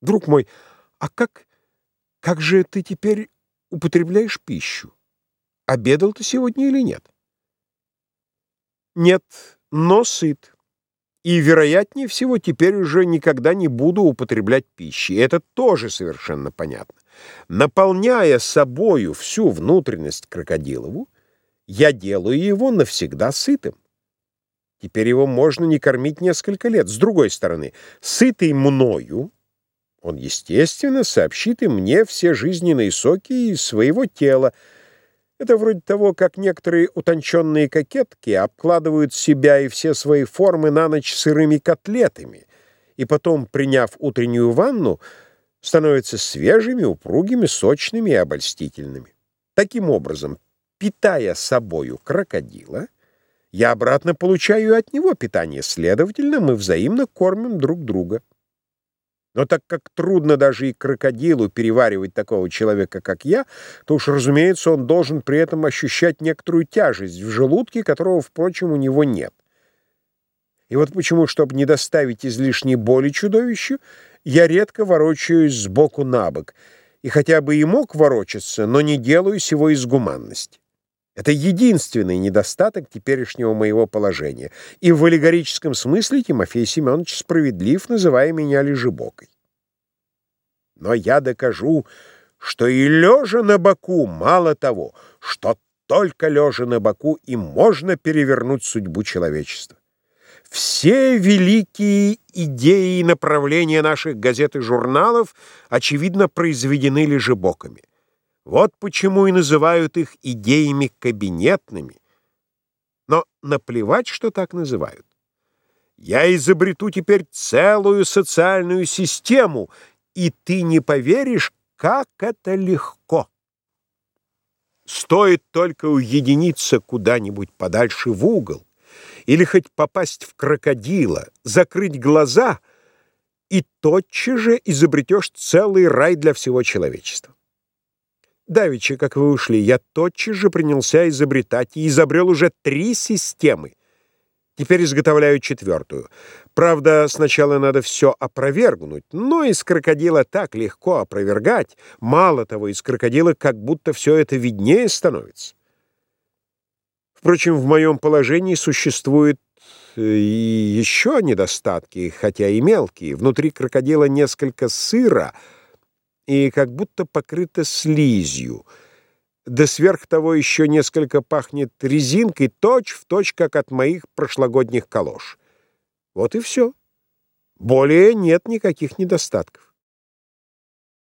Друг мой, а как, как же ты теперь употребляешь пищу? Обедал ты сегодня или нет? Нет, но сыт. И, вероятнее всего, теперь уже никогда не буду употреблять пищи. Это тоже совершенно понятно. Наполняя собою всю внутренность крокодилову, я делаю его навсегда сытым. Теперь его можно не кормить несколько лет. С другой стороны, сытый мною, он, естественно, сообщит и мне все жизненные соки из своего тела, это вроде того, как некоторые утонченные кокетки обкладывают себя и все свои формы на ночь сырыми котлетами, и потом, приняв утреннюю ванну, становятся свежими, упругими, сочными и обольстительными. Таким образом, питая собою крокодила, я обратно получаю от него питание, следовательно, мы взаимно кормим друг друга. Но так как трудно даже и крокодилу переваривать такого человека, как я, то уж, разумеется, он должен при этом ощущать некоторую тяжесть в желудке, которого, впрочем, у него нет. И вот почему, чтобы не доставить излишней боли чудовищу, я редко ворочаюсь сбоку на бок, и хотя бы и мог ворочаться, но не делаю сего из гуманности. Это единственный недостаток теперешнего моего положения, и в аллегорическом смысле Тимофей Семенович справедлив, называя меня лежебокой. Но я докажу, что и лежа на боку, мало того, что только лежа на боку и можно перевернуть судьбу человечества. Все великие идеи и направления наших газет и журналов, очевидно, произведены лежебоками. Вот почему и называют их идеями кабинетными. Но наплевать, что так называют. Я изобрету теперь целую социальную систему, и ты не поверишь, как это легко. Стоит только уединиться куда-нибудь подальше в угол, или хоть попасть в крокодила, закрыть глаза, и тотчас же изобретешь целый рай для всего человечества. Давича, как вы ушли, я тотчас же принялся изобретать и изобрел уже три системы. Теперь изготовляю четвертую. Правда, сначала надо все опровергнуть, но из крокодила так легко опровергать. Мало того, из крокодила как будто все это виднее становится. Впрочем, в моем положении существуют э, и еще недостатки, хотя и мелкие. Внутри крокодила несколько сыра — и как будто покрыта слизью. Да сверх того еще несколько пахнет резинкой, точь-в-точь, как от моих прошлогодних калош. Вот и все. Более нет никаких недостатков.